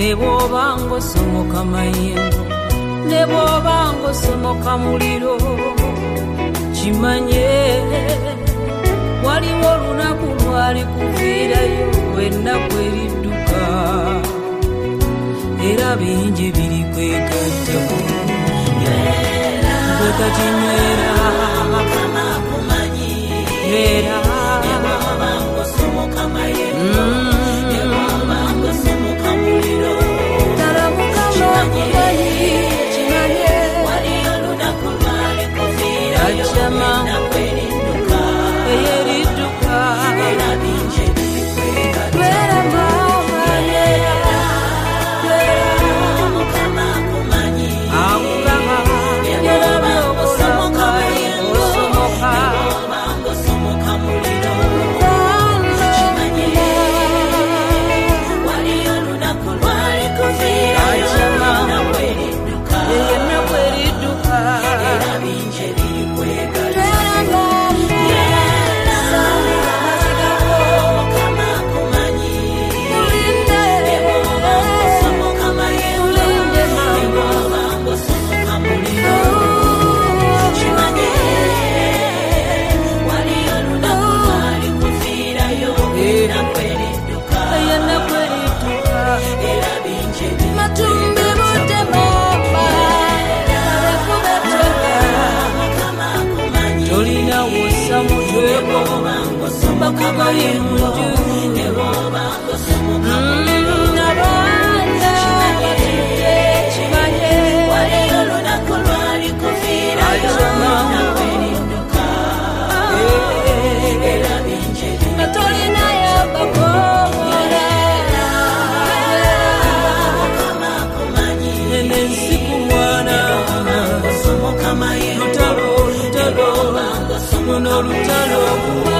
ne bw'oba ng'osomoka mayengo ne bw'oba ng'osomoka muliro. Kimanye waliwo olunaku lwali kuviirayo ennaku eridduka. Era bingi biri kwegattako bwe kati mwana lutalo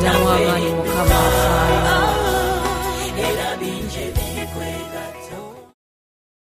ddamu amaanyi mukama